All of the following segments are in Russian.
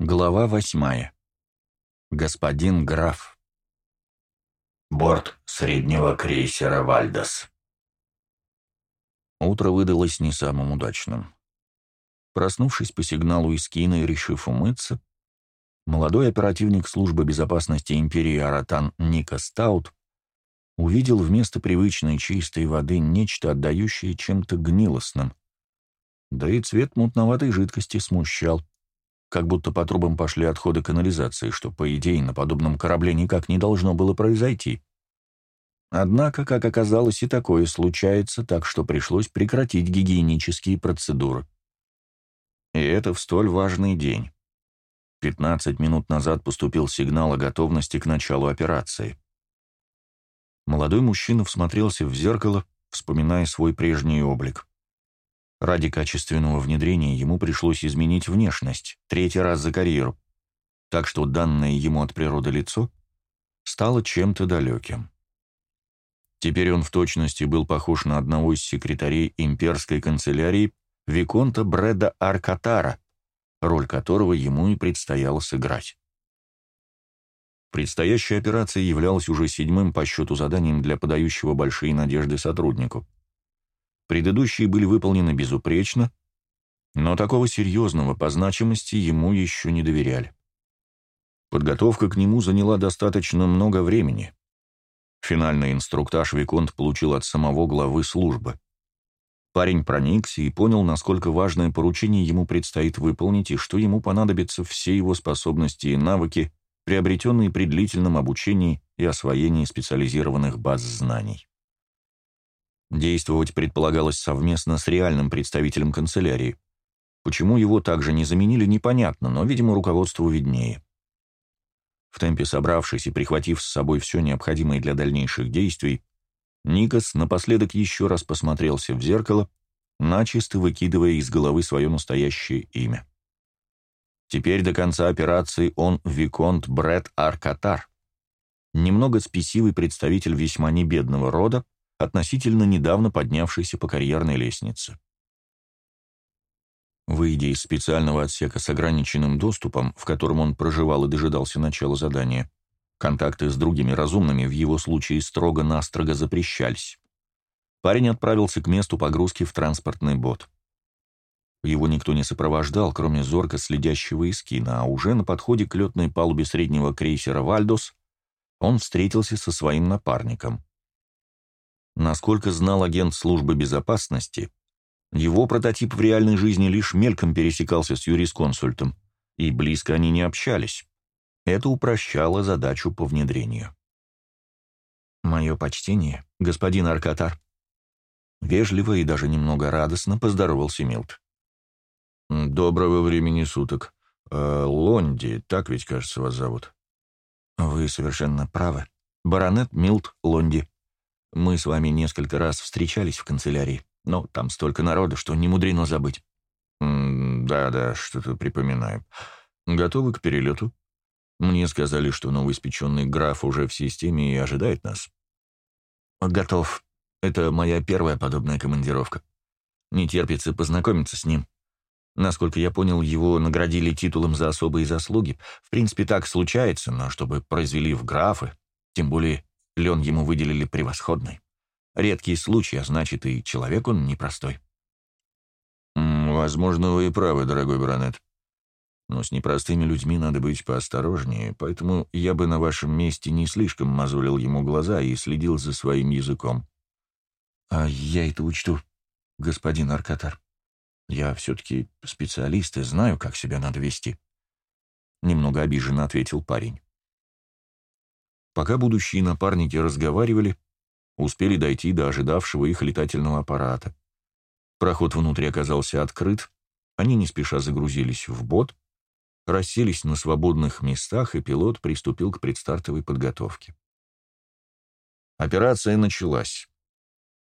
Глава восьмая. Господин граф. Борт среднего крейсера «Вальдос». Утро выдалось не самым удачным. Проснувшись по сигналу из кино и решив умыться, молодой оперативник службы безопасности империи Аратан Ника Стаут увидел вместо привычной чистой воды нечто, отдающее чем-то гнилостным. Да и цвет мутноватой жидкости смущал как будто по трубам пошли отходы канализации, что, по идее, на подобном корабле никак не должно было произойти. Однако, как оказалось, и такое случается, так что пришлось прекратить гигиенические процедуры. И это в столь важный день. 15 минут назад поступил сигнал о готовности к началу операции. Молодой мужчина всмотрелся в зеркало, вспоминая свой прежний облик. Ради качественного внедрения ему пришлось изменить внешность, третий раз за карьеру, так что данное ему от природы лицо стало чем-то далеким. Теперь он в точности был похож на одного из секретарей имперской канцелярии Виконта Брэда Аркатара, роль которого ему и предстояло сыграть. Предстоящая операция являлась уже седьмым по счету заданием для подающего большие надежды сотруднику. Предыдущие были выполнены безупречно, но такого серьезного по значимости ему еще не доверяли. Подготовка к нему заняла достаточно много времени. Финальный инструктаж Виконт получил от самого главы службы. Парень проникся и понял, насколько важное поручение ему предстоит выполнить и что ему понадобятся все его способности и навыки, приобретенные при длительном обучении и освоении специализированных баз знаний. Действовать предполагалось совместно с реальным представителем канцелярии. Почему его также не заменили, непонятно, но, видимо, руководству виднее. В темпе собравшись и прихватив с собой все необходимое для дальнейших действий, Никас напоследок еще раз посмотрелся в зеркало, начисто выкидывая из головы свое настоящее имя. Теперь до конца операции он Виконт Брэд Аркатар, немного спесивый представитель весьма небедного рода, относительно недавно поднявшийся по карьерной лестнице. Выйдя из специального отсека с ограниченным доступом, в котором он проживал и дожидался начала задания, контакты с другими разумными в его случае строго-настрого запрещались. Парень отправился к месту погрузки в транспортный бот. Его никто не сопровождал, кроме зорко следящего из кино, а уже на подходе к летной палубе среднего крейсера «Вальдос» он встретился со своим напарником. Насколько знал агент службы безопасности, его прототип в реальной жизни лишь мельком пересекался с юрисконсультом, и близко они не общались. Это упрощало задачу по внедрению. «Мое почтение, господин Аркатар». Вежливо и даже немного радостно поздоровался Милт. «Доброго времени суток. Э, Лонди, так ведь, кажется, вас зовут?» «Вы совершенно правы. Баронет Милт Лонди», мы с вами несколько раз встречались в канцелярии, но там столько народу, что не мудрено забыть. «Да-да, что-то припоминаю. Готовы к перелету?» Мне сказали, что новоиспеченный граф уже в системе и ожидает нас. «Готов. Это моя первая подобная командировка. Не терпится познакомиться с ним. Насколько я понял, его наградили титулом за особые заслуги. В принципе, так случается, но чтобы произвели в графы, тем более Лен ему выделили превосходный. Редкий случай, а значит, и человек он непростой. «Возможно, вы и правы, дорогой баронет. Но с непростыми людьми надо быть поосторожнее, поэтому я бы на вашем месте не слишком мозолил ему глаза и следил за своим языком». «А я это учту, господин Аркатар. Я все-таки специалист и знаю, как себя надо вести». Немного обиженно ответил парень. Пока будущие напарники разговаривали, успели дойти до ожидавшего их летательного аппарата. Проход внутрь оказался открыт, они не спеша загрузились в бот, расселись на свободных местах, и пилот приступил к предстартовой подготовке. Операция началась.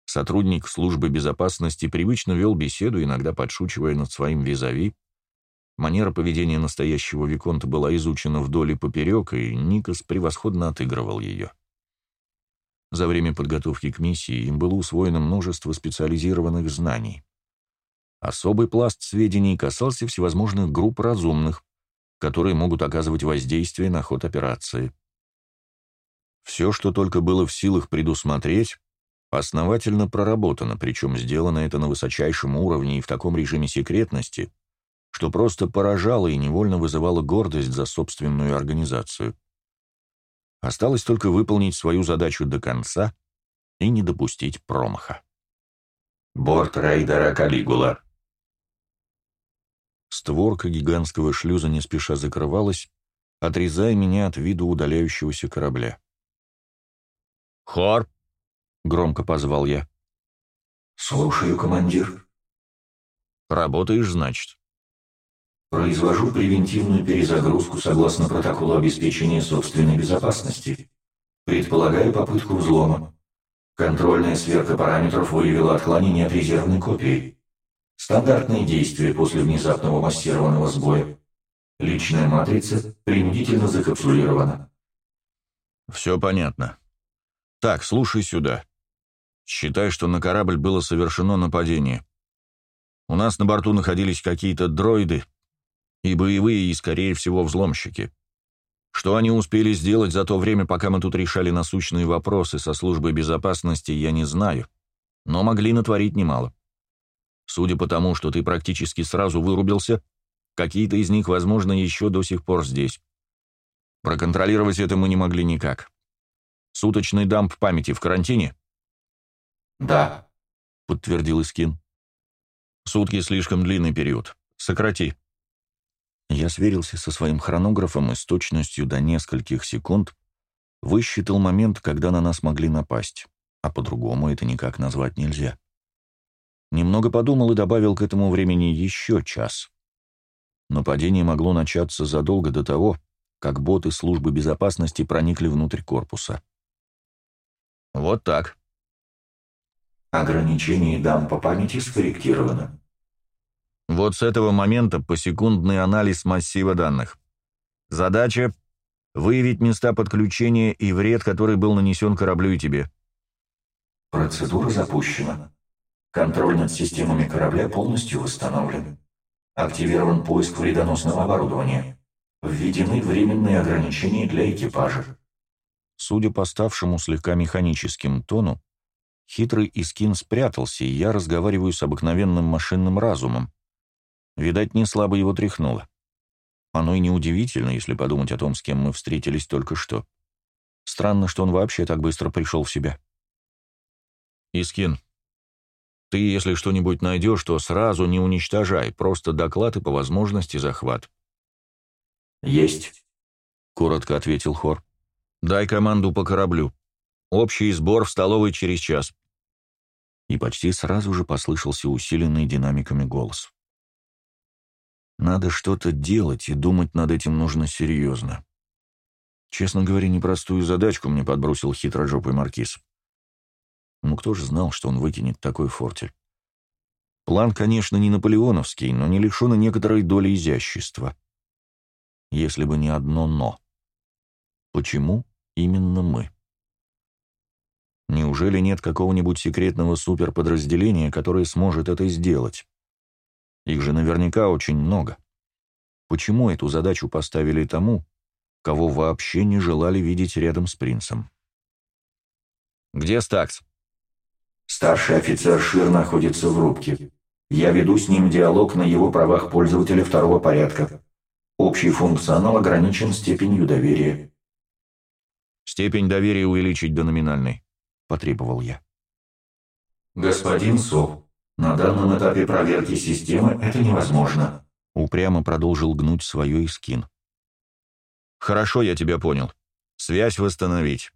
Сотрудник службы безопасности привычно вел беседу, иногда подшучивая над своим визави, Манера поведения настоящего Виконта была изучена вдоль и поперек, и Никас превосходно отыгрывал ее. За время подготовки к миссии им было усвоено множество специализированных знаний. Особый пласт сведений касался всевозможных групп разумных, которые могут оказывать воздействие на ход операции. Все, что только было в силах предусмотреть, основательно проработано, причем сделано это на высочайшем уровне и в таком режиме секретности, что просто поражало и невольно вызывало гордость за собственную организацию. Осталось только выполнить свою задачу до конца и не допустить промаха. Борт рейдера Калигула. Створка гигантского шлюза не спеша закрывалась, отрезая меня от виду удаляющегося корабля. «Хор!» — громко позвал я. «Слушаю, командир». «Работаешь, значит?» «Произвожу превентивную перезагрузку согласно протоколу обеспечения собственной безопасности. Предполагаю попытку взлома. Контрольная сверка параметров выявила отклонение от резервной копии. Стандартные действия после внезапного массированного сбоя. Личная матрица принудительно закапсулирована. Все понятно. Так, слушай сюда. Считай, что на корабль было совершено нападение. У нас на борту находились какие-то дроиды, и боевые, и, скорее всего, взломщики. Что они успели сделать за то время, пока мы тут решали насущные вопросы со службой безопасности, я не знаю, но могли натворить немало. Судя по тому, что ты практически сразу вырубился, какие-то из них, возможно, еще до сих пор здесь. Проконтролировать это мы не могли никак. Суточный дамп памяти в карантине? «Да», — подтвердил Искин. «Сутки слишком длинный период. Сократи». Я сверился со своим хронографом и с точностью до нескольких секунд высчитал момент, когда на нас могли напасть, а по-другому это никак назвать нельзя. Немного подумал и добавил к этому времени еще час. Нападение могло начаться задолго до того, как боты службы безопасности проникли внутрь корпуса. Вот так. Ограничение дампа памяти скорректировано. Вот с этого момента посекундный анализ массива данных. Задача — выявить места подключения и вред, который был нанесен кораблю и тебе. Процедура запущена. Контроль над системами корабля полностью восстановлен. Активирован поиск вредоносного оборудования. Введены временные ограничения для экипажа. Судя по ставшему слегка механическим тону, хитрый Искин спрятался, и я разговариваю с обыкновенным машинным разумом, Видать, не слабо его тряхнуло. Оно и неудивительно, если подумать о том, с кем мы встретились только что. Странно, что он вообще так быстро пришел в себя. Искин, ты, если что-нибудь найдешь, то сразу не уничтожай, просто доклад и по возможности захват. «Есть», — коротко ответил Хор. «Дай команду по кораблю. Общий сбор в столовой через час». И почти сразу же послышался усиленный динамиками голос. Надо что-то делать, и думать над этим нужно серьезно. Честно говоря, непростую задачку мне подбросил хитрожопый маркиз. Ну кто же знал, что он выкинет такой фортель? План, конечно, не наполеоновский, но не лишен и некоторой доли изящества. Если бы не одно «но». Почему именно мы? Неужели нет какого-нибудь секретного суперподразделения, которое сможет это сделать? Их же наверняка очень много. Почему эту задачу поставили тому, кого вообще не желали видеть рядом с принцем? «Где Стакс?» «Старший офицер Шир находится в рубке. Я веду с ним диалог на его правах пользователя второго порядка. Общий функционал ограничен степенью доверия». «Степень доверия увеличить до номинальной», — потребовал я. «Господин Со, на данном этапе проверки системы это невозможно. Упрямо продолжил гнуть свое искин. Хорошо, я тебя понял. Связь восстановить.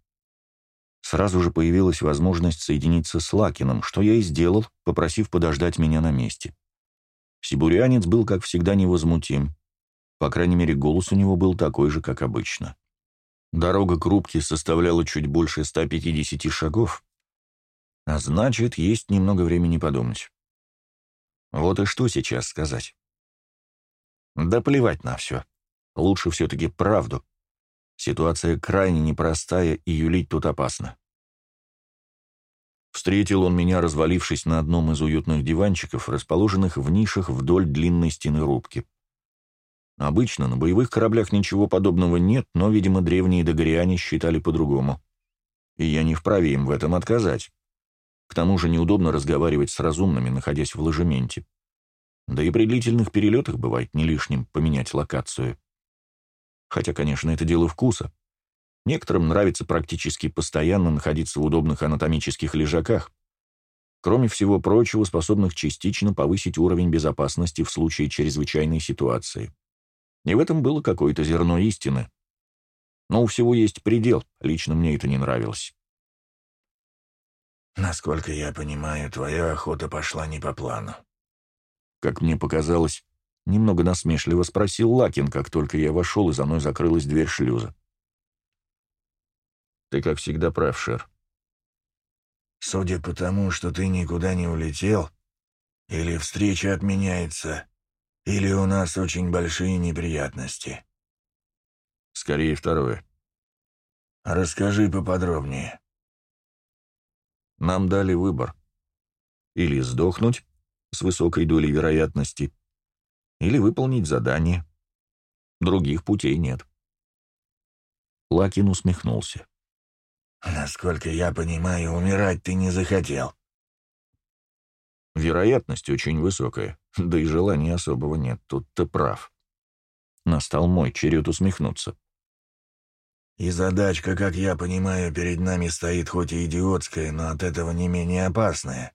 Сразу же появилась возможность соединиться с Лакином, что я и сделал, попросив подождать меня на месте. Сибурянец был, как всегда, невозмутим. По крайней мере, голос у него был такой же, как обычно. Дорога к рубке составляла чуть больше 150 шагов, а значит, есть немного времени подумать. Вот и что сейчас сказать. Да плевать на все. Лучше все-таки правду. Ситуация крайне непростая, и юлить тут опасно. Встретил он меня, развалившись на одном из уютных диванчиков, расположенных в нишах вдоль длинной стены рубки. Обычно на боевых кораблях ничего подобного нет, но, видимо, древние догоряне считали по-другому. И я не вправе им в этом отказать. К тому же неудобно разговаривать с разумными, находясь в ложементе. Да и при длительных перелетах бывает не лишним поменять локацию. Хотя, конечно, это дело вкуса. Некоторым нравится практически постоянно находиться в удобных анатомических лежаках, кроме всего прочего, способных частично повысить уровень безопасности в случае чрезвычайной ситуации. И в этом было какое-то зерно истины. Но у всего есть предел, лично мне это не нравилось. «Насколько я понимаю, твоя охота пошла не по плану». Как мне показалось, немного насмешливо спросил Лакин, как только я вошел, и за мной закрылась дверь шлюза. «Ты, как всегда, прав, Шер». «Судя по тому, что ты никуда не улетел, или встреча отменяется, или у нас очень большие неприятности?» «Скорее второе». «Расскажи поподробнее». Нам дали выбор. Или сдохнуть с высокой долей вероятности, или выполнить задание. Других путей нет. Лакин усмехнулся. «Насколько я понимаю, умирать ты не захотел». Вероятность очень высокая, да и желания особого нет, тут ты прав. Настал мой черед усмехнуться. И задачка, как я понимаю, перед нами стоит хоть и идиотская, но от этого не менее опасная.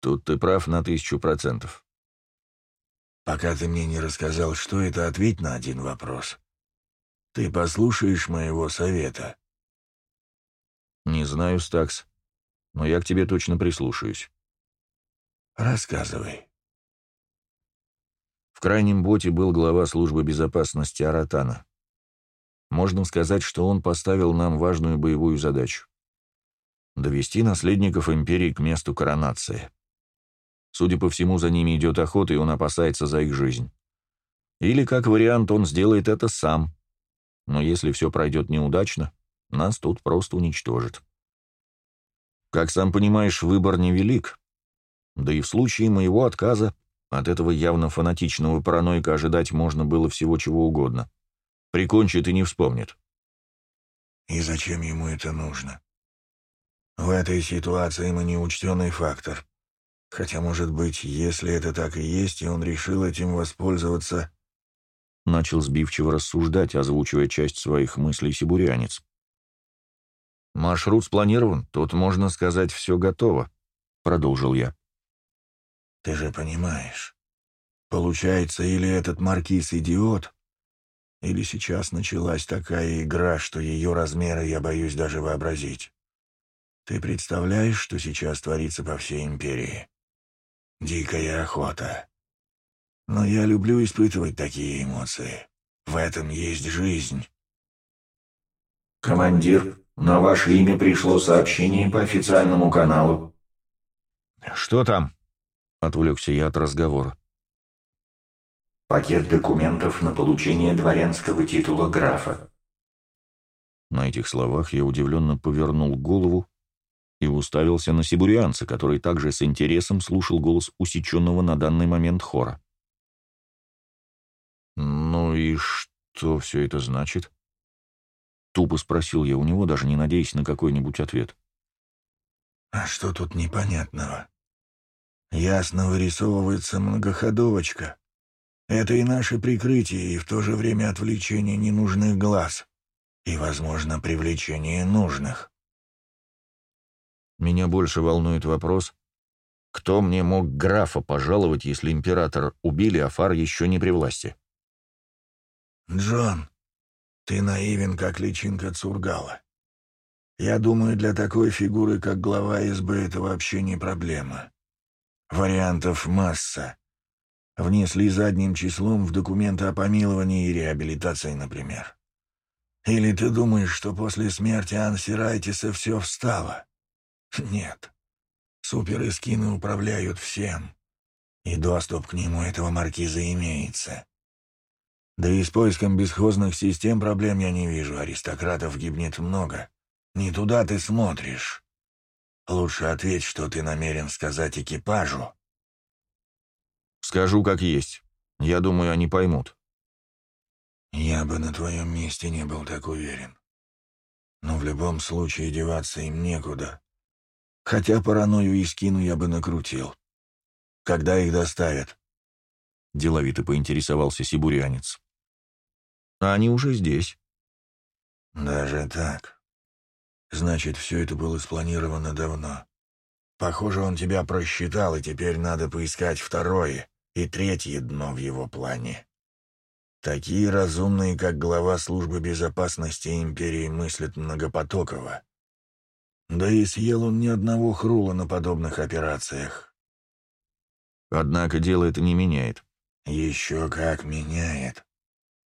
Тут ты прав на тысячу процентов. Пока ты мне не рассказал, что это, ответь на один вопрос. Ты послушаешь моего совета? Не знаю, Стакс, но я к тебе точно прислушаюсь. Рассказывай. В крайнем боте был глава службы безопасности Аратана. Можно сказать, что он поставил нам важную боевую задачу — довести наследников империи к месту коронации. Судя по всему, за ними идет охота, и он опасается за их жизнь. Или, как вариант, он сделает это сам. Но если все пройдет неудачно, нас тут просто уничтожит. Как сам понимаешь, выбор невелик. Да и в случае моего отказа от этого явно фанатичного параноика ожидать можно было всего чего угодно. Прикончит и не вспомнит. И зачем ему это нужно? В этой ситуации мы неучтенный фактор. Хотя, может быть, если это так и есть, и он решил этим воспользоваться... Начал сбивчиво рассуждать, озвучивая часть своих мыслей сибурянец. «Маршрут спланирован, тут, можно сказать, все готово», — продолжил я. «Ты же понимаешь, получается, или этот маркиз идиот, или сейчас началась такая игра, что ее размеры я боюсь даже вообразить. Ты представляешь, что сейчас творится по всей империи? Дикая охота. Но я люблю испытывать такие эмоции. В этом есть жизнь. «Командир, на ваше имя пришло сообщение по официальному каналу». «Что там?» — отвлекся я от разговора. Пакет документов на получение дворянского титула графа. На этих словах я удивленно повернул голову и уставился на сибурианца, который также с интересом слушал голос усеченного на данный момент хора. «Ну и что все это значит?» Тупо спросил я у него, даже не надеясь на какой-нибудь ответ. «А что тут непонятного? Ясно вырисовывается многоходовочка. Это и наше прикрытие, и в то же время отвлечение ненужных глаз, и, возможно, привлечение нужных. Меня больше волнует вопрос, кто мне мог графа пожаловать, если император убили, а Фар еще не при власти? Джон, ты наивен, как личинка Цургала. Я думаю, для такой фигуры, как глава СБ, это вообще не проблема. Вариантов масса внесли задним числом в документы о помиловании и реабилитации, например. Или ты думаешь, что после смерти Ансирайтиса все встало? Нет. Суперэскины управляют всем, и доступ к нему этого маркиза имеется. Да и с поиском бесхозных систем проблем я не вижу, аристократов гибнет много. Не туда ты смотришь. Лучше ответь, что ты намерен сказать экипажу, Скажу как есть. Я думаю, они поймут. Я бы на твоем месте не был так уверен. Но в любом случае деваться им некуда. Хотя паранойю и скину я бы накрутил. Когда их доставят? Деловито поинтересовался сибурянец. А они уже здесь. Даже так. Значит, все это было спланировано давно. Похоже, он тебя просчитал, и теперь надо поискать второе и третье дно в его плане. Такие разумные, как глава службы безопасности империи, мыслят многопотоково. Да и съел он ни одного хрула на подобных операциях. Однако дело это не меняет. Еще как меняет.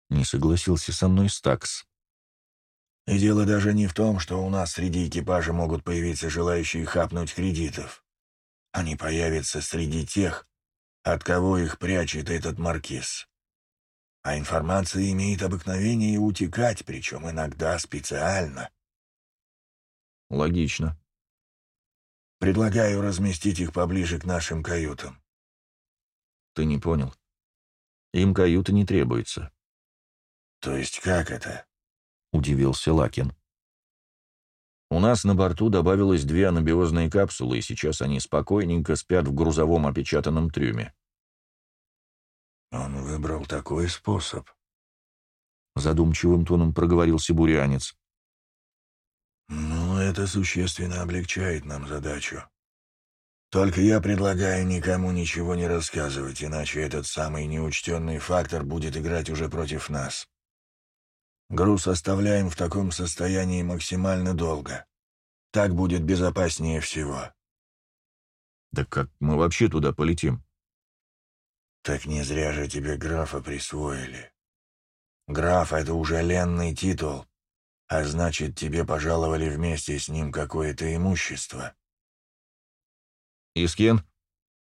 Не согласился со мной Стакс. И дело даже не в том, что у нас среди экипажа могут появиться желающие хапнуть кредитов. Они появятся среди тех, от кого их прячет этот маркиз. А информация имеет обыкновение утекать, причем иногда специально. Логично. Предлагаю разместить их поближе к нашим каютам. Ты не понял. Им каюта не требуется. То есть как это? Удивился Лакин. У нас на борту добавилось две анабиозные капсулы, и сейчас они спокойненько спят в грузовом опечатанном трюме. Он выбрал такой способ. Задумчивым тоном проговорил сибурянец. «Ну, это существенно облегчает нам задачу. Только я предлагаю никому ничего не рассказывать, иначе этот самый неучтенный фактор будет играть уже против нас. Груз оставляем в таком состоянии максимально долго. Так будет безопаснее всего». «Да как мы вообще туда полетим?» «Так не зря же тебе графа присвоили. Граф — это уже ленный титул, а значит, тебе пожаловали вместе с ним какое-то имущество. Искин,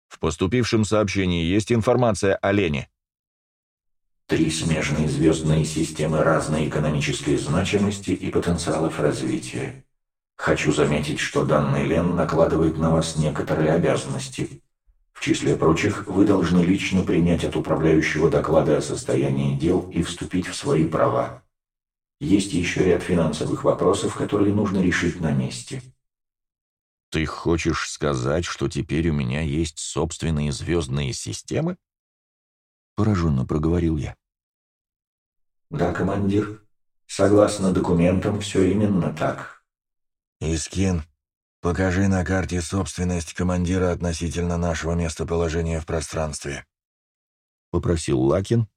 в поступившем сообщении есть информация о Лене. Три смежные звездные системы разной экономической значимости и потенциалов развития. Хочу заметить, что данный Лен накладывает на вас некоторые обязанности. В числе прочих, вы должны лично принять от управляющего доклады о состоянии дел и вступить в свои права. Есть еще ряд финансовых вопросов, которые нужно решить на месте. Ты хочешь сказать, что теперь у меня есть собственные звездные системы? Пораженно проговорил я. Да, командир. Согласно документам, все именно так. Искин, покажи на карте собственность командира относительно нашего местоположения в пространстве. Попросил Лакин,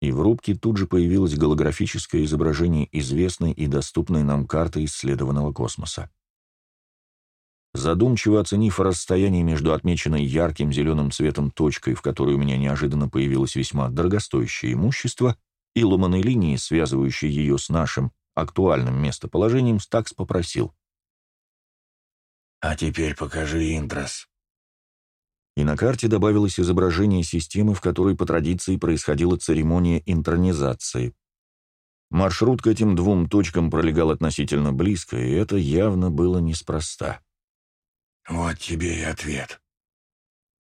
и в рубке тут же появилось голографическое изображение известной и доступной нам карты исследованного космоса. Задумчиво оценив расстояние между отмеченной ярким зеленым цветом точкой, в которой у меня неожиданно появилось весьма дорогостоящее имущество, и ломаной линии, связывающей ее с нашим актуальным местоположением, Стакс попросил. «А теперь покажи интрос» и на карте добавилось изображение системы, в которой по традиции происходила церемония интронизации. Маршрут к этим двум точкам пролегал относительно близко, и это явно было неспроста. «Вот тебе и ответ.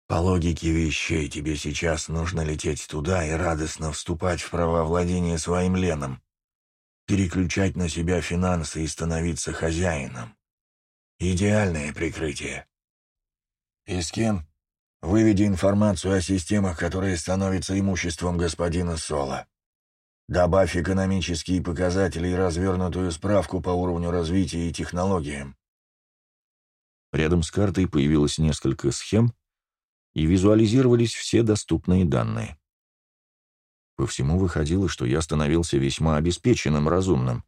По логике вещей тебе сейчас нужно лететь туда и радостно вступать в права владения своим Леном, переключать на себя финансы и становиться хозяином. Идеальное прикрытие. Искин, Выведи информацию о системах, которые становятся имуществом господина Сола. Добавь экономические показатели и развернутую справку по уровню развития и технологиям. Рядом с картой появилось несколько схем, и визуализировались все доступные данные. По всему выходило, что я становился весьма обеспеченным разумным.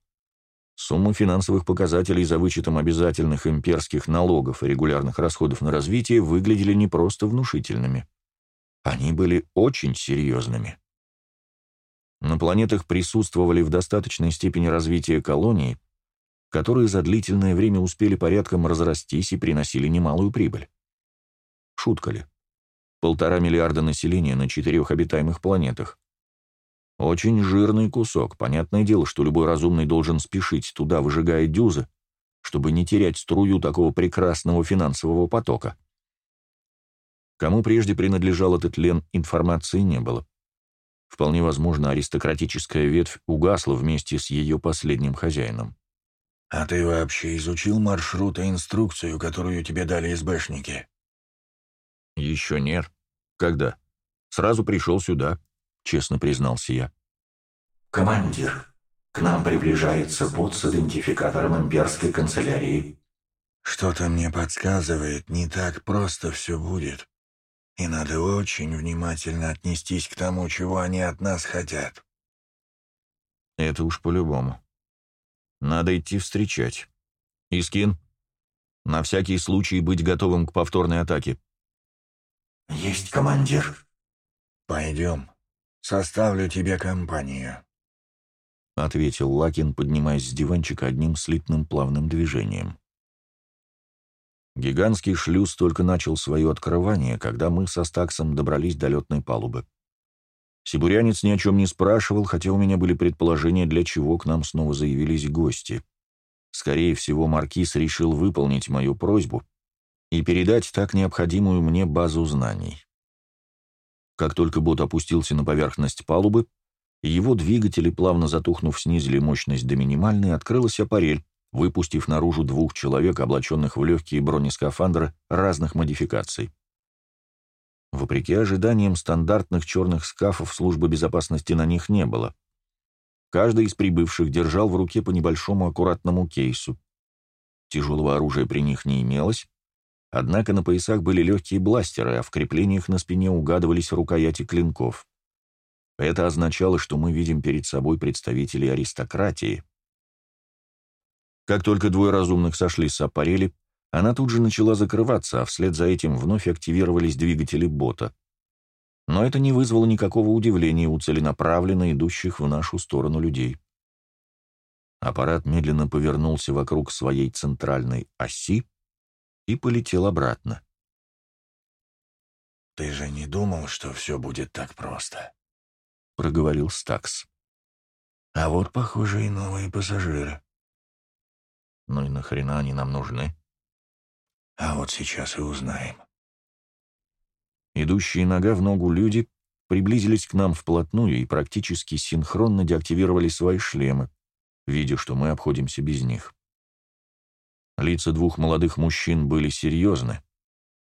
Суммы финансовых показателей за вычетом обязательных имперских налогов и регулярных расходов на развитие выглядели не просто внушительными. Они были очень серьезными. На планетах присутствовали в достаточной степени развития колонии, которые за длительное время успели порядком разрастись и приносили немалую прибыль. Шутка ли? Полтора миллиарда населения на четырех обитаемых планетах. Очень жирный кусок. Понятное дело, что любой разумный должен спешить туда, выжигая дюзы, чтобы не терять струю такого прекрасного финансового потока. Кому прежде принадлежал этот лен, информации не было. Вполне возможно, аристократическая ветвь угасла вместе с ее последним хозяином. «А ты вообще изучил маршрут и инструкцию, которую тебе дали СБшники?» «Еще нет. Когда?» «Сразу пришел сюда», — честно признался я. «Командир, к нам приближается бот с идентификатором имперской канцелярии». «Что-то мне подсказывает, не так просто все будет, и надо очень внимательно отнестись к тому, чего они от нас хотят». «Это уж по-любому. Надо идти встречать. Искин, на всякий случай быть готовым к повторной атаке». «Есть, командир». «Пойдем. Составлю тебе компанию», — ответил Лакин, поднимаясь с диванчика одним слитным плавным движением. Гигантский шлюз только начал свое открывание, когда мы со Стаксом добрались до летной палубы. Сибурянец ни о чем не спрашивал, хотя у меня были предположения, для чего к нам снова заявились гости. Скорее всего, Маркиз решил выполнить мою просьбу и передать так необходимую мне базу знаний. Как только бот опустился на поверхность палубы, его двигатели, плавно затухнув, снизили мощность до минимальной, открылась аппарель, выпустив наружу двух человек, облаченных в легкие бронескафандры разных модификаций. Вопреки ожиданиям, стандартных черных скафов службы безопасности на них не было. Каждый из прибывших держал в руке по небольшому аккуратному кейсу. Тяжелого оружия при них не имелось, однако на поясах были легкие бластеры, а в креплениях на спине угадывались рукояти клинков. Это означало, что мы видим перед собой представителей аристократии. Как только двое разумных сошли с аппарели, она тут же начала закрываться, а вслед за этим вновь активировались двигатели бота. Но это не вызвало никакого удивления у целенаправленно идущих в нашу сторону людей. Аппарат медленно повернулся вокруг своей центральной оси и полетел обратно. «Ты же не думал, что все будет так просто?» — проговорил Стакс. «А вот, похоже, и новые пассажиры». «Ну и нахрена они нам нужны?» А вот сейчас и узнаем. Идущие нога в ногу люди приблизились к нам вплотную и практически синхронно деактивировали свои шлемы, видя, что мы обходимся без них. Лица двух молодых мужчин были серьезны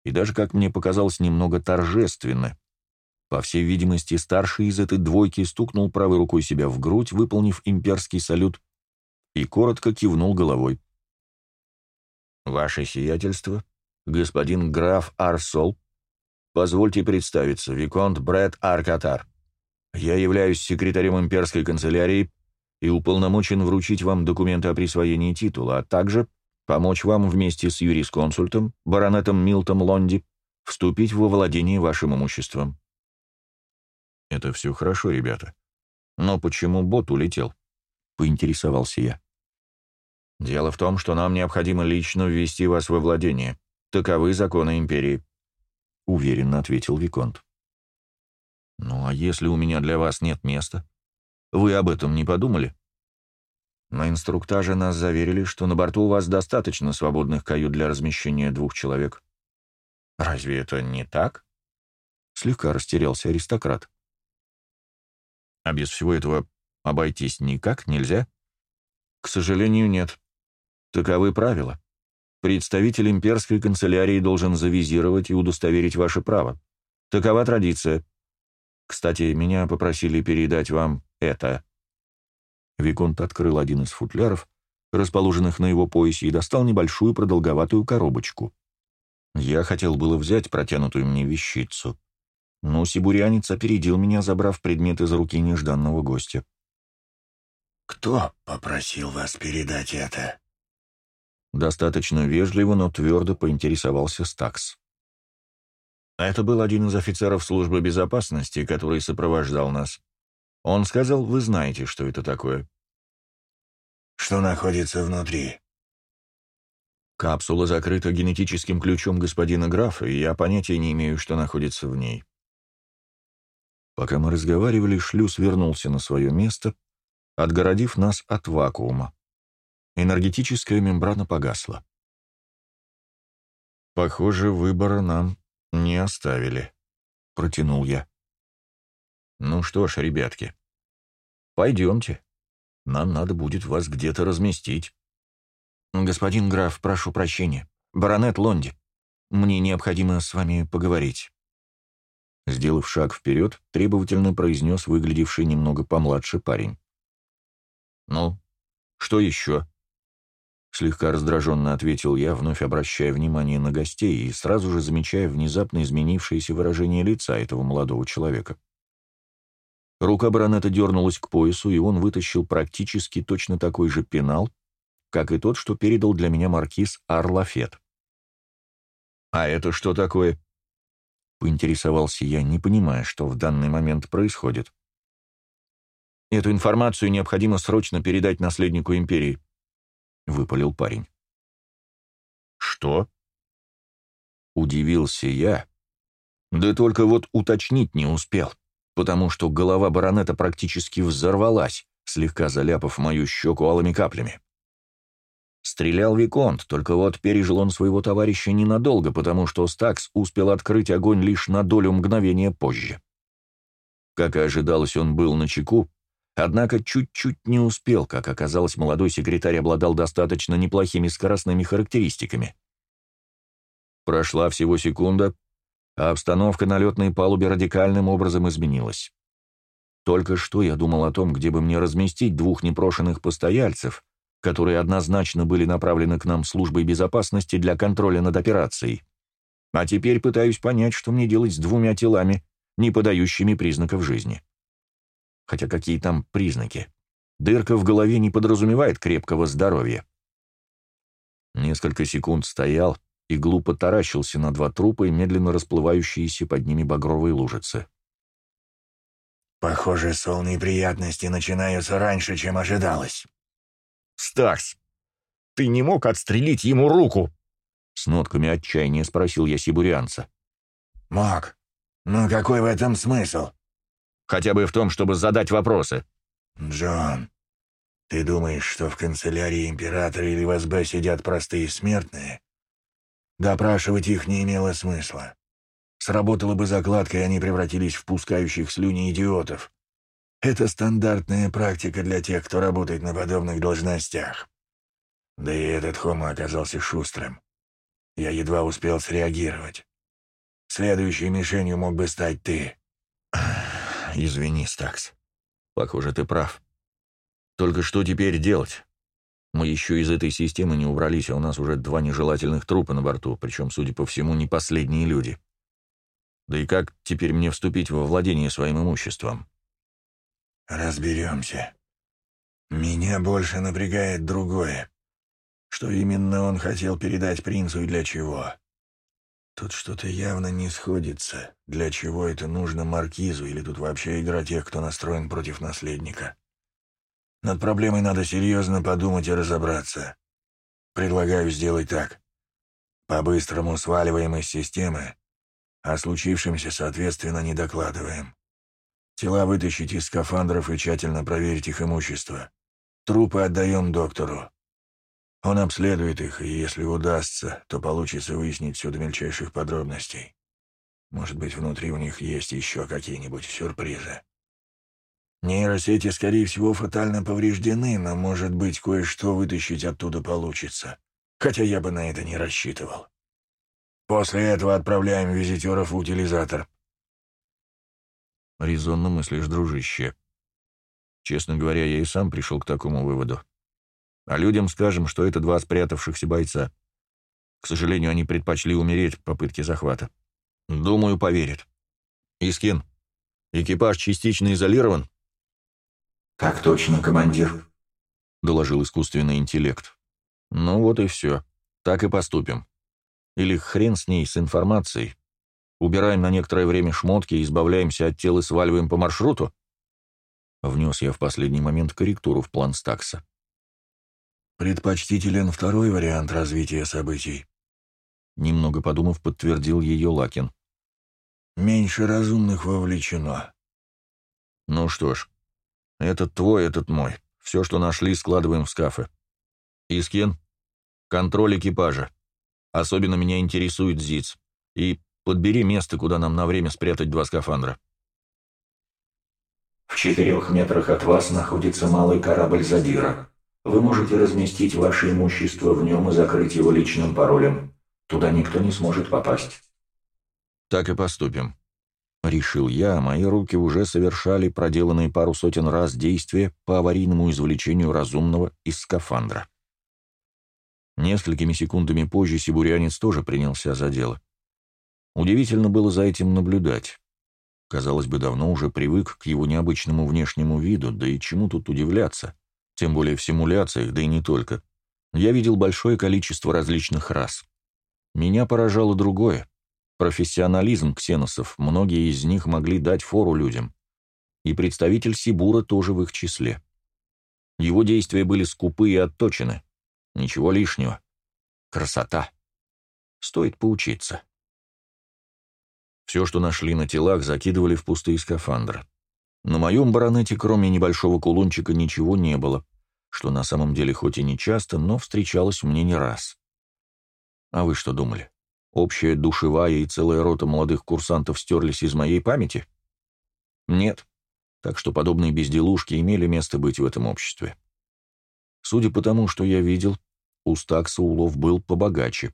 и даже, как мне показалось, немного торжественны. По всей видимости, старший из этой двойки стукнул правой рукой себя в грудь, выполнив имперский салют, и коротко кивнул головой. «Ваше сиятельство, господин граф Арсол, позвольте представиться, Виконт Брэд Аркатар. Я являюсь секретарем имперской канцелярии и уполномочен вручить вам документы о присвоении титула, а также помочь вам вместе с юрисконсультом, баронетом Милтом Лонди, вступить во владение вашим имуществом». «Это все хорошо, ребята. Но почему бот улетел?» — поинтересовался я. Дело в том, что нам необходимо лично ввести вас во владение. Таковы законы империи», — уверенно ответил Виконт. «Ну а если у меня для вас нет места? Вы об этом не подумали?» На инструктаже нас заверили, что на борту у вас достаточно свободных кают для размещения двух человек. Разве это не так? Слегка растерялся аристократ. А без всего этого обойтись никак нельзя? К сожалению, нет. Таковы правила. Представитель имперской канцелярии должен завизировать и удостоверить ваше право. Такова традиция. Кстати, меня попросили передать вам это». Виконт открыл один из футляров, расположенных на его поясе, и достал небольшую продолговатую коробочку. Я хотел было взять протянутую мне вещицу, но сибурянец опередил меня, забрав предмет из руки нежданного гостя. «Кто попросил вас передать это?» Достаточно вежливо, но твердо поинтересовался Стакс. Это был один из офицеров службы безопасности, который сопровождал нас. Он сказал, вы знаете, что это такое. Что находится внутри? Капсула закрыта генетическим ключом господина графа, и я понятия не имею, что находится в ней. Пока мы разговаривали, шлюз вернулся на свое место, отгородив нас от вакуума. Энергетическая мембрана погасла. «Похоже, выбора нам не оставили», — протянул я. Ну что ж, ребятки, пойдемте. Нам надо будет вас где-то разместить. Господин граф, прошу прощения. Баронет Лонди, мне необходимо с вами поговорить. Сделав шаг вперед, требовательно произнес выглядевший немного помладше парень. «Ну, что еще?» Слегка раздраженно ответил я, вновь обращая внимание на гостей и сразу же замечая внезапно изменившееся выражение лица этого молодого человека. Рука баронета дернулась к поясу, и он вытащил практически точно такой же пенал, как и тот, что передал для меня маркиз Арлафет. «А это что такое?» — поинтересовался я, не понимая, что в данный момент происходит. «Эту информацию необходимо срочно передать наследнику империи», — выпалил парень. «Что?» Удивился я. Да только вот уточнить не успел, потому что голова баронета практически взорвалась, слегка заляпав мою щеку алыми каплями. Стрелял Виконт, только вот пережил он своего товарища ненадолго, потому что Стакс успел открыть огонь лишь на долю мгновения позже. Как и ожидалось, он был на чеку, Однако чуть-чуть не успел, как оказалось, молодой секретарь обладал достаточно неплохими скоростными характеристиками. Прошла всего секунда, а обстановка на летной палубе радикальным образом изменилась. Только что я думал о том, где бы мне разместить двух непрошенных постояльцев, которые однозначно были направлены к нам службой безопасности для контроля над операцией. А теперь пытаюсь понять, что мне делать с двумя телами, не подающими признаков жизни. Хотя какие там признаки? Дырка в голове не подразумевает крепкого здоровья. Несколько секунд стоял и глупо таращился на два трупа и медленно расплывающиеся под ними багровые лужицы. «Похоже, солные приятности начинаются раньше, чем ожидалось». «Стакс, ты не мог отстрелить ему руку?» С нотками отчаяния спросил я сибурианца. «Мог. Но какой в этом смысл?» Хотя бы в том, чтобы задать вопросы. «Джон, ты думаешь, что в канцелярии императора или в СБ сидят простые смертные? Допрашивать их не имело смысла. Сработала бы закладка, и они превратились в пускающих слюни идиотов. Это стандартная практика для тех, кто работает на подобных должностях. Да и этот хомо оказался шустрым. Я едва успел среагировать. Следующей мишенью мог бы стать ты. Извини, Стакс. Похоже, ты прав. Только что теперь делать? Мы еще из этой системы не убрались, а у нас уже два нежелательных трупа на борту, причем, судя по всему, не последние люди. Да и как теперь мне вступить во владение своим имуществом? Разберемся. Меня больше напрягает другое. Что именно он хотел передать принцу и для чего? Тут что-то явно не сходится. Для чего это нужно маркизу, или тут вообще игра тех, кто настроен против наследника? Над проблемой надо серьезно подумать и разобраться. Предлагаю сделать так. По-быстрому сваливаем из системы, а случившемся, соответственно, не докладываем. Тела вытащить из скафандров и тщательно проверить их имущество. Трупы отдаем доктору. Он обследует их, и если удастся, то получится выяснить все до мельчайших подробностей. Может быть, внутри у них есть еще какие-нибудь сюрпризы. Нейросети, скорее всего, фатально повреждены, но, может быть, кое-что вытащить оттуда получится. Хотя я бы на это не рассчитывал. После этого отправляем визитеров в утилизатор. Резонно мыслишь, дружище. Честно говоря, я и сам пришел к такому выводу. А людям скажем, что это два спрятавшихся бойца. К сожалению, они предпочли умереть в попытке захвата. Думаю, поверят. Искин, экипаж частично изолирован? Так точно, командир, — доложил искусственный интеллект. Ну вот и все. Так и поступим. Или хрен с ней, с информацией. Убираем на некоторое время шмотки, избавляемся от тел и сваливаем по маршруту? Внес я в последний момент корректуру в план Стакса. Предпочтителен второй вариант развития событий. Немного подумав, подтвердил ее Лакин. Меньше разумных вовлечено. Ну что ж, этот твой, этот мой. Все, что нашли, складываем в скафы. Искин, контроль экипажа. Особенно меня интересует ЗИЦ. И подбери место, куда нам на время спрятать два скафандра. В четырех метрах от вас находится малый корабль Задира. Вы можете разместить ваше имущество в нем и закрыть его личным паролем. Туда никто не сможет попасть». «Так и поступим», — решил я, мои руки уже совершали проделанные пару сотен раз действия по аварийному извлечению разумного из скафандра. Несколькими секундами позже сибурянец тоже принялся за дело. Удивительно было за этим наблюдать. Казалось бы, давно уже привык к его необычному внешнему виду, да и чему тут удивляться, тем более в симуляциях, да и не только. Я видел большое количество различных рас. Меня поражало другое. Профессионализм ксеносов, многие из них могли дать фору людям. И представитель Сибура тоже в их числе. Его действия были скупы и отточены. Ничего лишнего. Красота. Стоит поучиться. Все, что нашли на телах, закидывали в пустые скафандры. На моем баронете, кроме небольшого кулончика, ничего не было, что на самом деле хоть и не часто, но встречалось мне не раз. А вы что думали? Общая душевая и целая рота молодых курсантов стерлись из моей памяти? Нет. Так что подобные безделушки имели место быть в этом обществе. Судя по тому, что я видел, у Стакса улов был побогаче.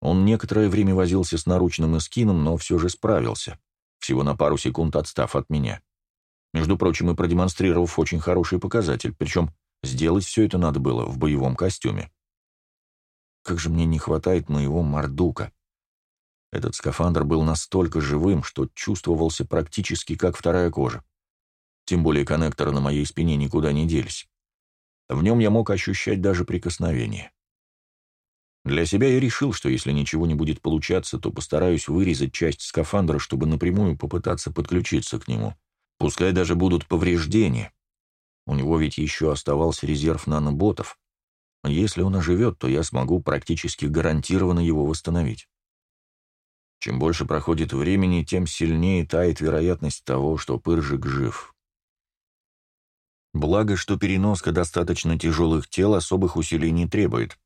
Он некоторое время возился с наручным эскином, но все же справился, всего на пару секунд отстав от меня. Между прочим, и продемонстрировав очень хороший показатель, причем сделать все это надо было в боевом костюме. Как же мне не хватает моего мордука. Этот скафандр был настолько живым, что чувствовался практически как вторая кожа. Тем более коннекторы на моей спине никуда не делись. В нем я мог ощущать даже прикосновение. Для себя я решил, что если ничего не будет получаться, то постараюсь вырезать часть скафандра, чтобы напрямую попытаться подключиться к нему. Пускай даже будут повреждения. У него ведь еще оставался резерв наноботов. Если он оживет, то я смогу практически гарантированно его восстановить. Чем больше проходит времени, тем сильнее тает вероятность того, что Пыржик жив. Благо, что переноска достаточно тяжелых тел особых усилий не требует.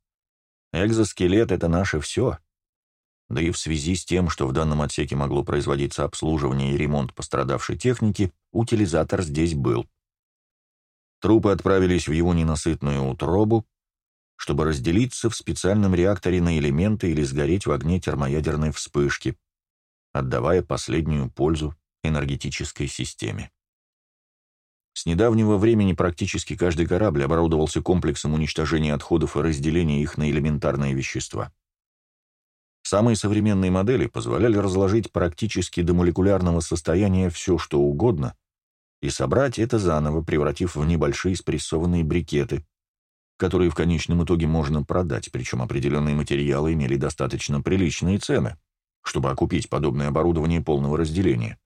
Экзоскелет — это наше все. Да и в связи с тем, что в данном отсеке могло производиться обслуживание и ремонт пострадавшей техники, утилизатор здесь был. Трупы отправились в его ненасытную утробу, чтобы разделиться в специальном реакторе на элементы или сгореть в огне термоядерной вспышки, отдавая последнюю пользу энергетической системе. С недавнего времени практически каждый корабль оборудовался комплексом уничтожения отходов и разделения их на элементарные вещества. Самые современные модели позволяли разложить практически до молекулярного состояния все, что угодно, и собрать это заново, превратив в небольшие спрессованные брикеты, которые в конечном итоге можно продать, причем определенные материалы имели достаточно приличные цены, чтобы окупить подобное оборудование полного разделения.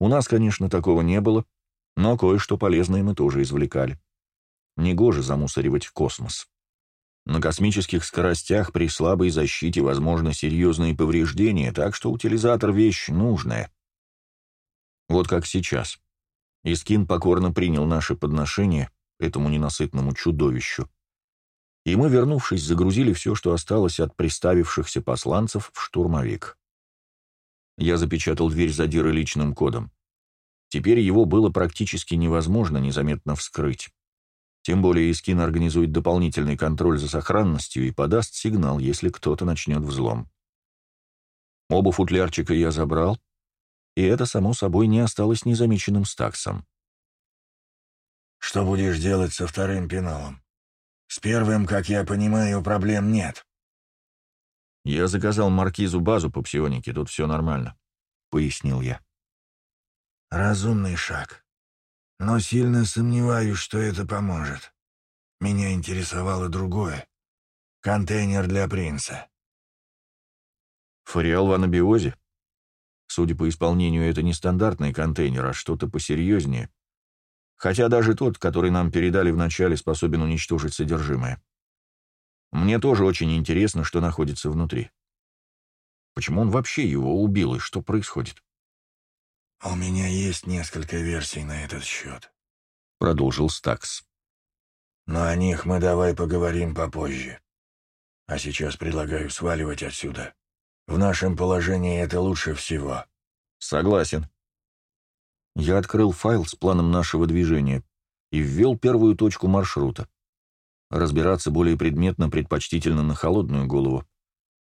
У нас, конечно, такого не было, но кое-что полезное мы тоже извлекали. Негоже замусоривать космос. На космических скоростях при слабой защите возможны серьезные повреждения, так что утилизатор — вещь нужная. Вот как сейчас. Искин покорно принял наше подношение этому ненасытному чудовищу. И мы, вернувшись, загрузили все, что осталось от приставившихся посланцев, в штурмовик. Я запечатал дверь задира личным кодом. Теперь его было практически невозможно незаметно вскрыть. Тем более Искин организует дополнительный контроль за сохранностью и подаст сигнал, если кто-то начнет взлом. Оба футлярчика я забрал, и это, само собой, не осталось незамеченным стаксом. «Что будешь делать со вторым пеналом? С первым, как я понимаю, проблем нет». «Я заказал маркизу базу по псионике, тут все нормально», — пояснил я. Разумный шаг. Но сильно сомневаюсь, что это поможет. Меня интересовало другое. Контейнер для принца. Фариал в анабиозе? Судя по исполнению, это не стандартный контейнер, а что-то посерьезнее. Хотя даже тот, который нам передали вначале, способен уничтожить содержимое. Мне тоже очень интересно, что находится внутри. Почему он вообще его убил и что происходит? «У меня есть несколько версий на этот счет», — продолжил Стакс. «Но о них мы давай поговорим попозже. А сейчас предлагаю сваливать отсюда. В нашем положении это лучше всего». «Согласен». Я открыл файл с планом нашего движения и ввел первую точку маршрута. Разбираться более предметно предпочтительно на холодную голову.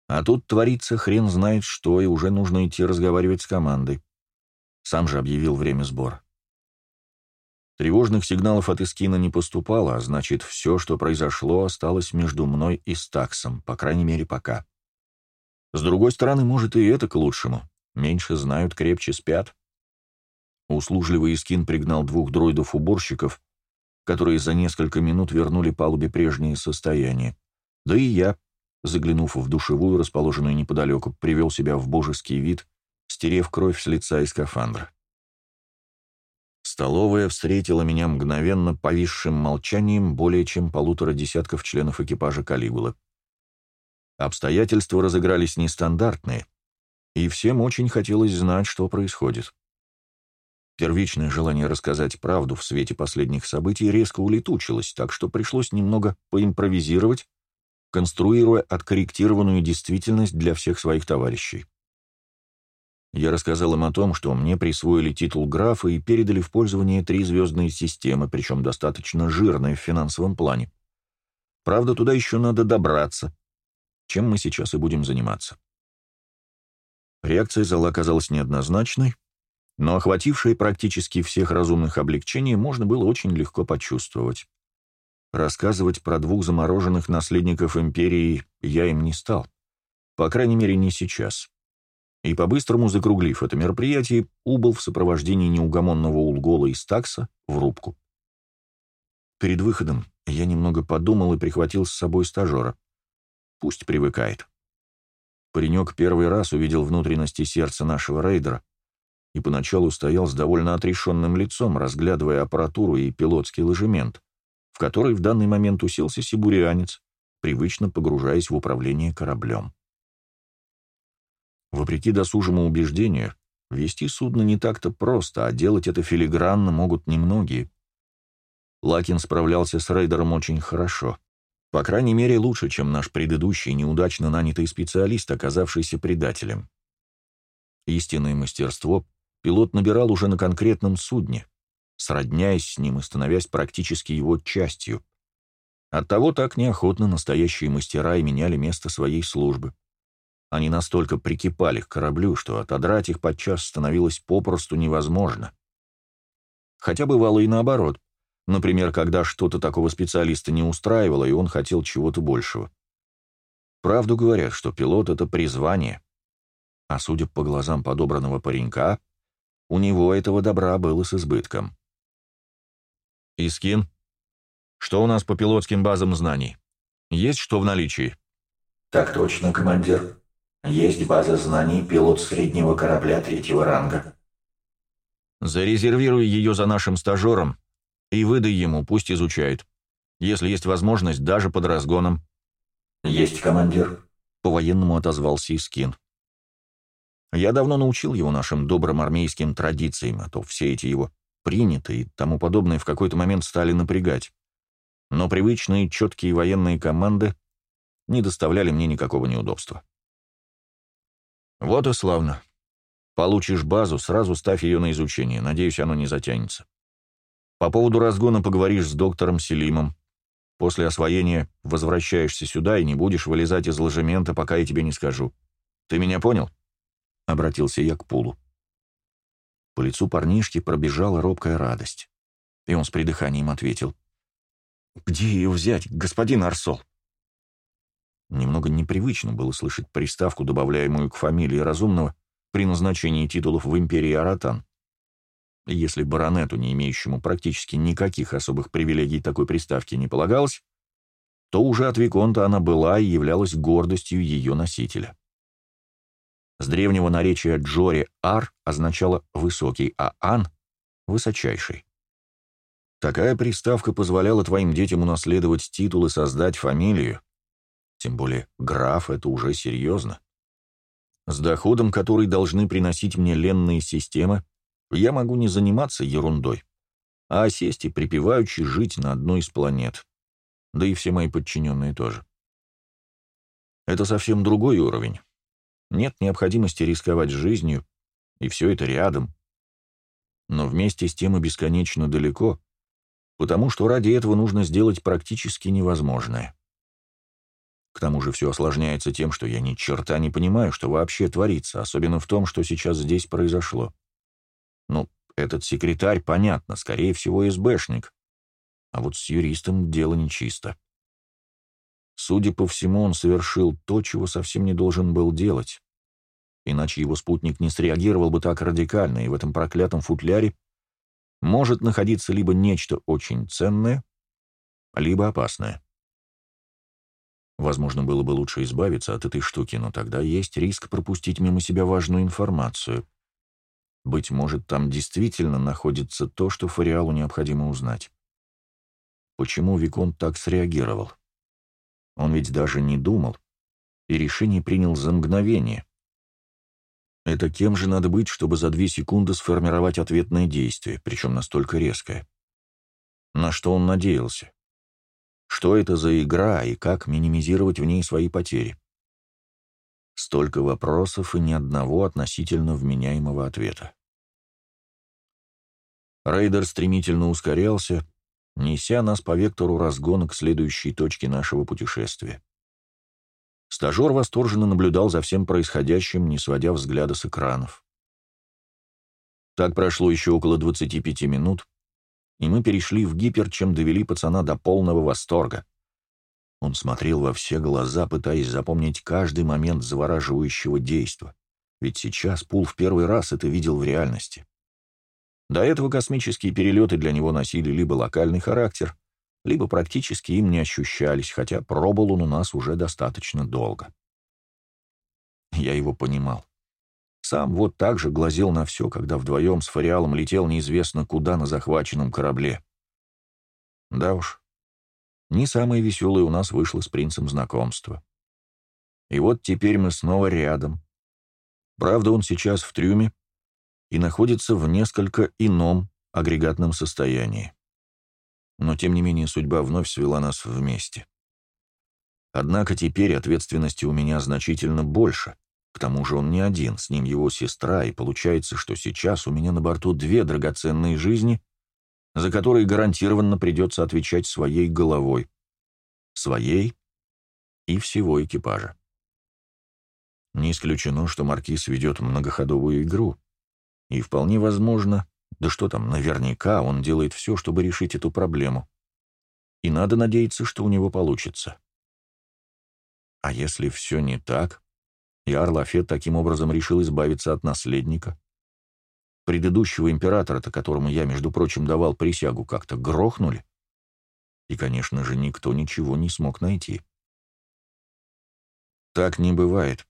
А тут творится хрен знает что, и уже нужно идти разговаривать с командой. Сам же объявил время сбора. Тревожных сигналов от Искина не поступало, а значит, все, что произошло, осталось между мной и Стаксом, по крайней мере, пока. С другой стороны, может, и это к лучшему. Меньше знают, крепче спят. Услужливый Искин пригнал двух дроидов-уборщиков, которые за несколько минут вернули палубе прежнее состояние. Да и я, заглянув в душевую, расположенную неподалеку, привел себя в божеский вид, стерев кровь с лица и скафандра. Столовая встретила меня мгновенно повисшим молчанием более чем полутора десятков членов экипажа «Калигулы». Обстоятельства разыгрались нестандартные, и всем очень хотелось знать, что происходит. Первичное желание рассказать правду в свете последних событий резко улетучилось, так что пришлось немного поимпровизировать, конструируя откорректированную действительность для всех своих товарищей. Я рассказал им о том, что мне присвоили титул графа и передали в пользование три звездные системы, причем достаточно жирные в финансовом плане. Правда, туда еще надо добраться, чем мы сейчас и будем заниматься. Реакция зала оказалась неоднозначной, но охватившее практически всех разумных облегчение можно было очень легко почувствовать. Рассказывать про двух замороженных наследников империи я им не стал. По крайней мере, не сейчас и, по-быстрому закруглив это мероприятие, убыл в сопровождении неугомонного Улгола из такса в рубку. Перед выходом я немного подумал и прихватил с собой стажера. Пусть привыкает. Паренек первый раз увидел внутренности сердца нашего рейдера и поначалу стоял с довольно отрешенным лицом, разглядывая аппаратуру и пилотский ложемент, в который в данный момент уселся сибурианец, привычно погружаясь в управление кораблем. Вопреки досужему убеждению, вести судно не так-то просто, а делать это филигранно могут немногие. Лакин справлялся с рейдером очень хорошо. По крайней мере, лучше, чем наш предыдущий неудачно нанятый специалист, оказавшийся предателем. Истинное мастерство пилот набирал уже на конкретном судне, сродняясь с ним и становясь практически его частью. Оттого так неохотно настоящие мастера и меняли место своей службы. Они настолько прикипали к кораблю, что отодрать их подчас становилось попросту невозможно. Хотя бывало и наоборот. Например, когда что-то такого специалиста не устраивало, и он хотел чего-то большего. Правду говорят, что пилот — это призвание. А судя по глазам подобранного паренька, у него этого добра было с избытком. «Искин, что у нас по пилотским базам знаний? Есть что в наличии?» «Так точно, командир», есть база знаний пилот среднего корабля третьего ранга. Зарезервируй ее за нашим стажером и выдай ему, пусть изучает. Если есть возможность, даже под разгоном. Есть, командир. По-военному отозвался Искин. Я давно научил его нашим добрым армейским традициям, а то все эти его принятые и тому подобное в какой-то момент стали напрягать. Но привычные четкие военные команды не доставляли мне никакого неудобства. «Вот и славно. Получишь базу, сразу ставь ее на изучение. Надеюсь, оно не затянется. По поводу разгона поговоришь с доктором Селимом. После освоения возвращаешься сюда и не будешь вылезать из ложемента, пока я тебе не скажу. Ты меня понял?» — обратился я к Пулу. По лицу парнишки пробежала робкая радость. И он с придыханием ответил. «Где ее взять, господин Арсол?» Немного непривычно было слышать приставку, добавляемую к фамилии разумного, при назначении титулов в империи Аратан. Если баронету, не имеющему практически никаких особых привилегий такой приставки, не полагалось, то уже от Виконта она была и являлась гордостью ее носителя. С древнего наречия Джори «ар» означало «высокий», а «ан» — «высочайший». Такая приставка позволяла твоим детям унаследовать титул и создать фамилию, тем более граф — это уже серьезно. С доходом, который должны приносить мне ленные системы, я могу не заниматься ерундой, а сесть и припеваючи жить на одной из планет. Да и все мои подчиненные тоже. Это совсем другой уровень. Нет необходимости рисковать жизнью, и все это рядом. но вместе с тем и бесконечно далеко, потому что ради этого нужно сделать практически невозможное. К тому же все осложняется тем, что я ни черта не понимаю, что вообще творится, особенно в том, что сейчас здесь произошло. Ну, этот секретарь, понятно, скорее всего, СБшник. А вот с юристом дело нечисто. Судя по всему, он совершил то, чего совсем не должен был делать. Иначе его спутник не среагировал бы так радикально, и в этом проклятом футляре может находиться либо нечто очень ценное, либо опасное. Возможно, было бы лучше избавиться от этой штуки, но тогда есть риск пропустить мимо себя важную информацию. Быть может, там действительно находится то, что Фариалу необходимо узнать. Почему Виконт так среагировал? Он ведь даже не думал, и решение принял за мгновение. Это кем же надо быть, чтобы за две секунды сформировать ответное действие, причем настолько резкое? На что он надеялся? Что это за игра и как минимизировать в ней свои потери? Столько вопросов и ни одного относительно вменяемого ответа. Рейдер стремительно ускорялся, неся нас по вектору разгона к следующей точке нашего путешествия. Стажер восторженно наблюдал за всем происходящим, не сводя взгляда с экранов. Так прошло еще около 25 минут, и мы перешли в гипер, чем довели пацана до полного восторга. Он смотрел во все глаза, пытаясь запомнить каждый момент завораживающего действа, ведь сейчас Пул в первый раз это видел в реальности. До этого космические перелеты для него носили либо локальный характер, либо практически им не ощущались, хотя пробыл он у нас уже достаточно долго. Я его понимал. Сам вот так же глазел на все, когда вдвоем с Фариалом летел неизвестно куда на захваченном корабле. Да уж, не самое веселое у нас вышло с принцем знакомство. И вот теперь мы снова рядом. Правда, он сейчас в трюме, и находится в несколько ином агрегатном состоянии. Но, тем не менее, судьба вновь свела нас вместе. Однако теперь ответственности у меня значительно больше. К тому же он не один, с ним его сестра, и получается, что сейчас у меня на борту две драгоценные жизни, за которые гарантированно придется отвечать своей головой. Своей и всего экипажа. Не исключено, что Маркиз ведет многоходовую игру, и вполне возможно, да что там, наверняка он делает все, чтобы решить эту проблему. И надо надеяться, что у него получится. А если все не так, и Арлафет таким образом решил избавиться от наследника? Предыдущего императора-то, которому я, между прочим, давал присягу, как-то грохнули. И, конечно же, никто ничего не смог найти. Так не бывает.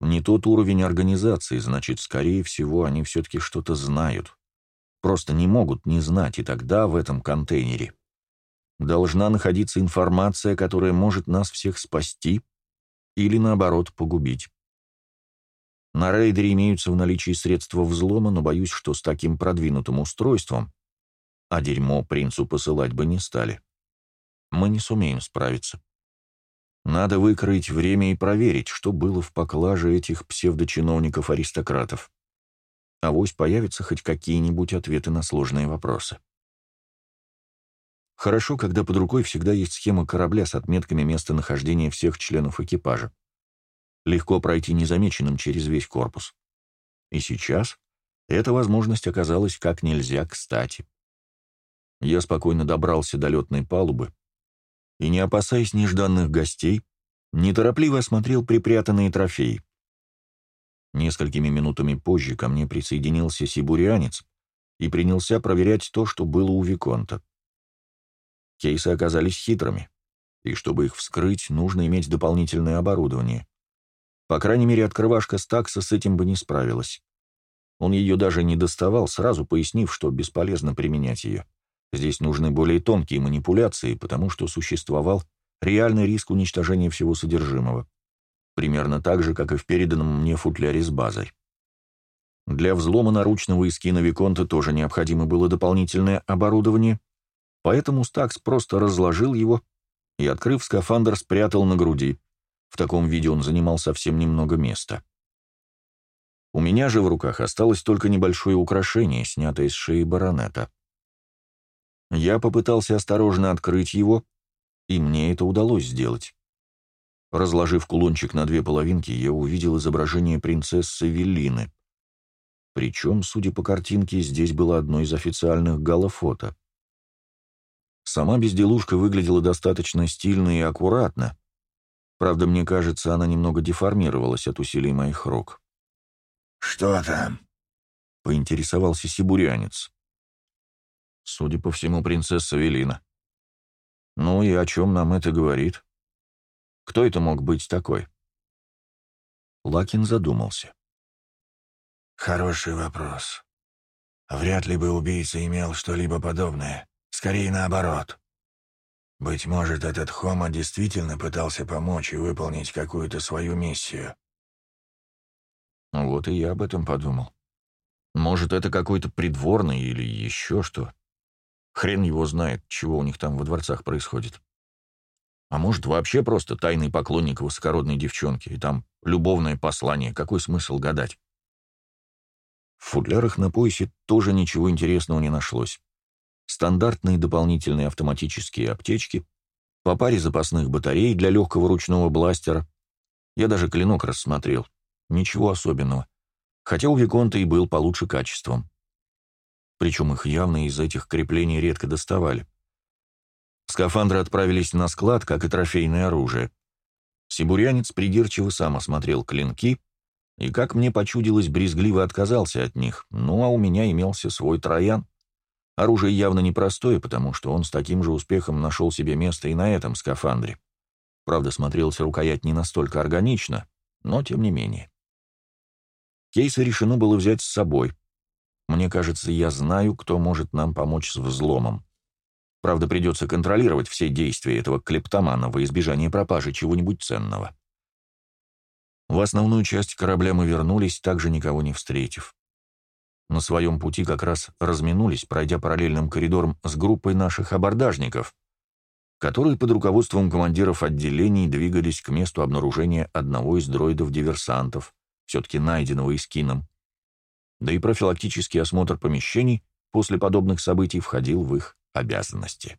Не тот уровень организации, значит, скорее всего, они все-таки что-то знают. Просто не могут не знать, и тогда в этом контейнере должна находиться информация, которая может нас всех спасти или, наоборот, погубить. На рейдере имеются в наличии средства взлома, но боюсь, что с таким продвинутым устройством, а дерьмо принцу посылать бы не стали, мы не сумеем справиться. Надо выкроить время и проверить, что было в поклаже этих псевдочиновников-аристократов. Авось появятся хоть какие-нибудь ответы на сложные вопросы. Хорошо, когда под рукой всегда есть схема корабля с отметками местонахождения всех членов экипажа. Легко пройти незамеченным через весь корпус. И сейчас эта возможность оказалась как нельзя кстати. Я спокойно добрался до летной палубы, и, не опасаясь нежданных гостей, неторопливо осмотрел припрятанные трофеи. Несколькими минутами позже ко мне присоединился сибурианец и принялся проверять то, что было у Виконта. Кейсы оказались хитрыми, и чтобы их вскрыть, нужно иметь дополнительное оборудование. По крайней мере, открывашка Стакса с этим бы не справилась. Он ее даже не доставал, сразу пояснив, что бесполезно применять ее. Здесь нужны более тонкие манипуляции, потому что существовал реальный риск уничтожения всего содержимого. Примерно так же, как и в переданном мне футляре с базой. Для взлома наручного эскина Виконта тоже необходимо было дополнительное оборудование, поэтому Стакс просто разложил его и, открыв скафандр, спрятал на груди. В таком виде он занимал совсем немного места. У меня же в руках осталось только небольшое украшение, снятое с шеи баронета. Я попытался осторожно открыть его, и мне это удалось сделать. Разложив кулончик на две половинки, я увидел изображение принцессы Веллины. Причем, судя по картинке, здесь было одно из официальных галофото. Сама безделушка выглядела достаточно стильно и аккуратно. Правда, мне кажется, она немного деформировалась от усилий моих рук. «Что там?» — поинтересовался сибурянец. Судя по всему, принцесса Велина. Ну и о чем нам это говорит? Кто это мог быть такой? Лакин задумался. Хороший вопрос. Вряд ли бы убийца имел что-либо подобное. Скорее наоборот. Быть может, этот Хома действительно пытался помочь и выполнить какую-то свою миссию. Вот и я об этом подумал. Может, это какой-то придворный или еще что. Хрен его знает, чего у них там во дворцах происходит. А может, вообще просто тайный поклонник высокородной девчонки, и там любовное послание, какой смысл гадать? В футлярах на поясе тоже ничего интересного не нашлось. Стандартные дополнительные автоматические аптечки, по паре запасных батарей для легкого ручного бластера. Я даже клинок рассмотрел. Ничего особенного. Хотя у Виконта и был получше качеством причем их явно из этих креплений редко доставали. Скафандры отправились на склад, как и трофейное оружие. Сибурянец придирчиво сам осмотрел клинки и, как мне почудилось, брезгливо отказался от них, ну а у меня имелся свой троян. Оружие явно непростое, потому что он с таким же успехом нашел себе место и на этом скафандре. Правда, смотрелся рукоять не настолько органично, но тем не менее. Кейсы решено было взять с собой — мне кажется, я знаю, кто может нам помочь с взломом. Правда, придется контролировать все действия этого клептомана во избежание пропажи чего-нибудь ценного. В основную часть корабля мы вернулись, также никого не встретив. На своем пути как раз разминулись, пройдя параллельным коридором с группой наших абордажников, которые под руководством командиров отделений двигались к месту обнаружения одного из дроидов-диверсантов, все-таки найденного Искином да и профилактический осмотр помещений после подобных событий входил в их обязанности.